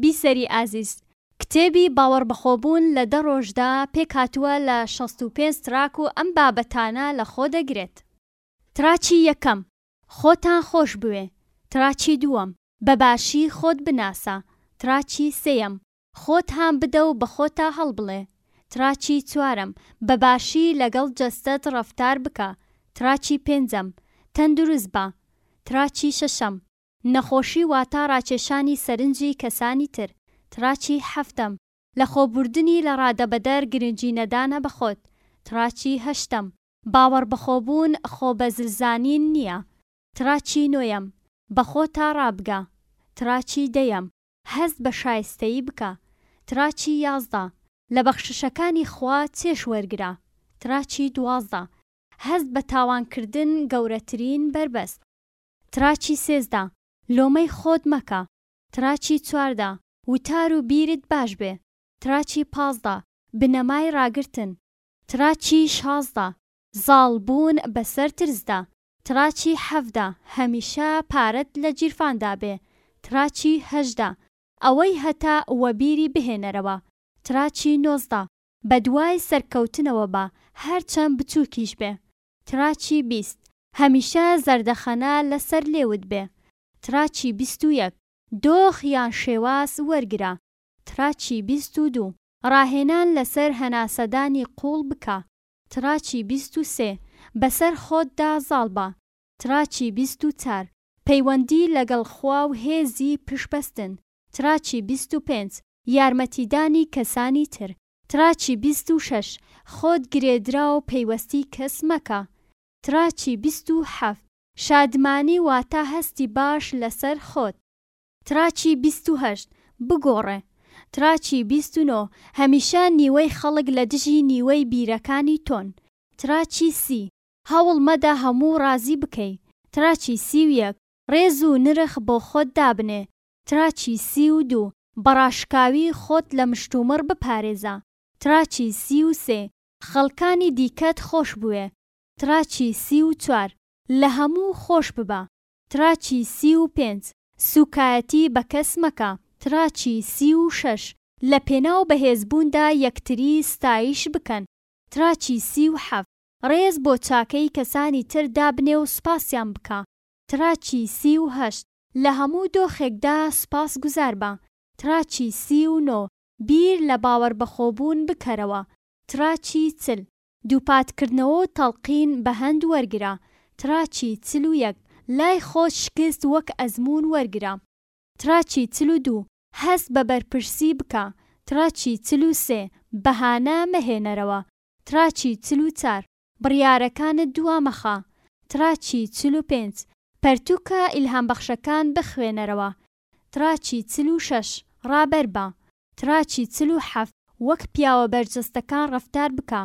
بیسەری ئازیز، کتێبی باوەڕبەخۆبوون لە دە ڕۆژدا پێکهاتووە لە شەست و پێنج تراک و ئەم بابەتانە لەخۆ دەگرێت. تراکی یەکەم، خۆتان خۆش بوێ، تراکی دووەم، بە باشی خۆت بناسە، تراکی سێیەم، خۆت هان بدە و بە خۆتا هەڵبڵێ، تراکی چوارەم، بە باشی لەگەڵ جەستەت ڕەفتار بکە، تراکی پێنجەم، تەندروست بە، تراکی شەشەم، نەخۆشی واتا ڕاکێشانی سەرنجی کەسانی تر. تڕاچی حەفتەم، لەخۆبوردنی لە ڕادەبەدەر گرنگی نەدانە بە خۆت. تڕاچی هەشتەم، باوەڕبەخۆبوون خۆ بە زل زانین نییە. تڕاچی نۆیەم، بەخۆتا ڕابگە. تڕاچی دەیەم، هەست بە شایستەیی بکە. تڕاچی یازدە، لە بەخششەکانی خوا چێژ وەرگرە. تڕاچی دوازدە، هەست بە تاوانکردن گەورەترین بەربەست. تراچی سێزدە، لۆمەی خۆت مەکە تراچی چواردە، وتار و بیرت باش بێ تراچی پازدە، بنەمای ڕاگرتن تراچی شازدە، زاڵ بوون بەسەر ترسدا تراچی حەڤدە، هەمیشە پارەت لە جیرفاندا بێ تراچی هەژدە، ئەوەی هەتە وەبیری بهێنەرەوە تراچی نۆزدە، بەدوای سەرکەوتنەوە بە هەرچەند بچووکیش بێ تراچی بیست هەمیشە زەردەخەنە لە سەر لێوت بێ تراچی بیست و یەک دۆخ یان شێواز وەرگرە تراچی بیست و دوو ڕاهێنان لە سەر هەناسەدانی قووڵ بکە تراچی بیست و سێ بە سەر خۆت دا زاڵ بە تراچی بیست و چار پەیوەندی لەگەڵ خوا و هێزی پشتبەستن تراچی بیست و پێنج یارمەتیدانی کەسانی تر تراچی بیست و شەش خۆت گرێدراو پەیوەستی کەس مەکە تراچی بیست و حەفت شادمانی واتا هەستی باش لەسەر خۆت تراچی بیست و هەشت بگۆڕێ تراچی بیست و نۆ هەمیشە نیوەی خەڵک لە دژی نیوەی بیرەکانی تۆن تراچی سی هەوڵ مەدە هەموو ڕازی بکەی تراچی سی و یەک ڕێز و نرخ بۆ خۆت دابنێ تراچی سی و دوو، بە ڕاشکاوی خۆت لە مشتومڕ بپارێزە تراچی سی و سێ، خەڵکانی دیکەت خۆش بوێ تراچی سی و چوار، لە هەموو خۆش ببە تراچی سی و پێنج، سووکایەتی بە کەس مەکە تراچی سی و شەش، لە پێناو بەهێزبووندا یەکتری ستایش بکەن تراچی سی و حەفت، ڕێز بۆ چاکەی کەسانی تر دابنێ و سوپاسیان بکە تراچی سی و هەشت، لە هەموو دۆخێکدا سوپاس گوزار بە، تراچی سی و نۆ، بیر لە باوەربەخۆبوون بکەرەوە، تراچی چل، دووپات کردنەوە و تەڵقین بە هەند وەرگرە، تراچی چل و یەک، لای خۆت شکست وەک ئەزموون وەرگرە، تراچی چل و دوو، هەست بە بەرپرسی بکە، تراچی چل و سێ، بەهانە مەهێنەرەوە، تراچی چل و چار، بڕیارەکانت دوا مەخە تڕاچی چل و پێنج پەرتووکە ئیلهام بەخشەکان بخوێنەرەوە تڕاچی چل و شەش ڕابەربە تڕاچی چل و حەفت وەک پیاوە بەرجەستەکان ڕەفتار بکە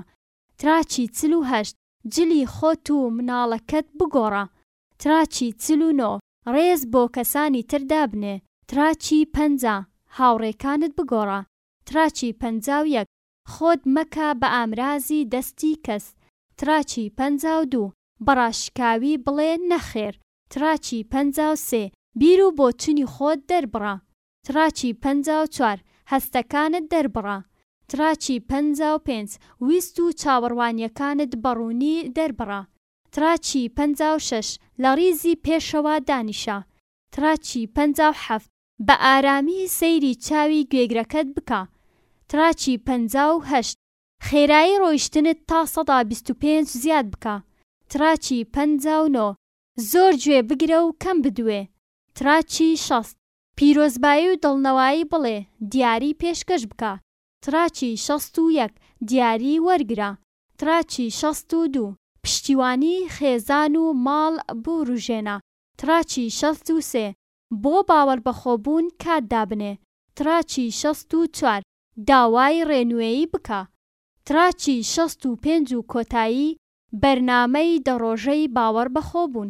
تڕاچی چل و هەشت جلی خۆت و مناڵەکەت بگۆڕە تڕاچی چل و نۆ ڕێز بۆ کەسانی تر دابنێ تڕاچی پەنجا هاوڕێکانت بگۆڕە تڕاچی پەنجا و یەک خۆت مەکە بە ئامرازی دەستی کەس تراچی پەنجا و دوو بەڕاشکاوی بڵێ نەخێر تراچی پەنجا و سێ بیر و بۆچونی خۆت دەربڕە تراچی پەنجا و چوار هەستەکانت دەربڕە تراچی پەنجا و پێنج ویست و چاوەڕوانیەکانت بەڕوونی دەربڕە تراچی پەنجا و شەش لەڕیزی پێشەوە دانیشە تراچی پەنجا و حەفت بە ئارامی سەیری چاوی گوێگرەکەت بکە، تراکی پەنجا و هەشت. خێرایی ڕۆیشتنت تا سەدا بیست و پێنج زیاد بکە، تراکی پەنجا و نۆ. زۆر گوێ بگرە و کەم بدوێ، تراکی شەست. پیرۆزبایی و دڵنەوایی بڵێ، دیاری پێشکەش بکە، تراکی شەست و یەک. دیاری وەرگرە، تراکی شەست و دوو. پشتیوانی خێزان و ماڵ بوروژێنە، تراکی شەست و سێ. بۆ باوەڕبەخۆبوون کات دابنێ، تڕاچی شەست و چوار، داوای ڕێنوێی بکە، تڕاچی شەست و پێنج و کۆتایی بەرنامەی دە ڕۆژەی باوەڕبەخۆبوون.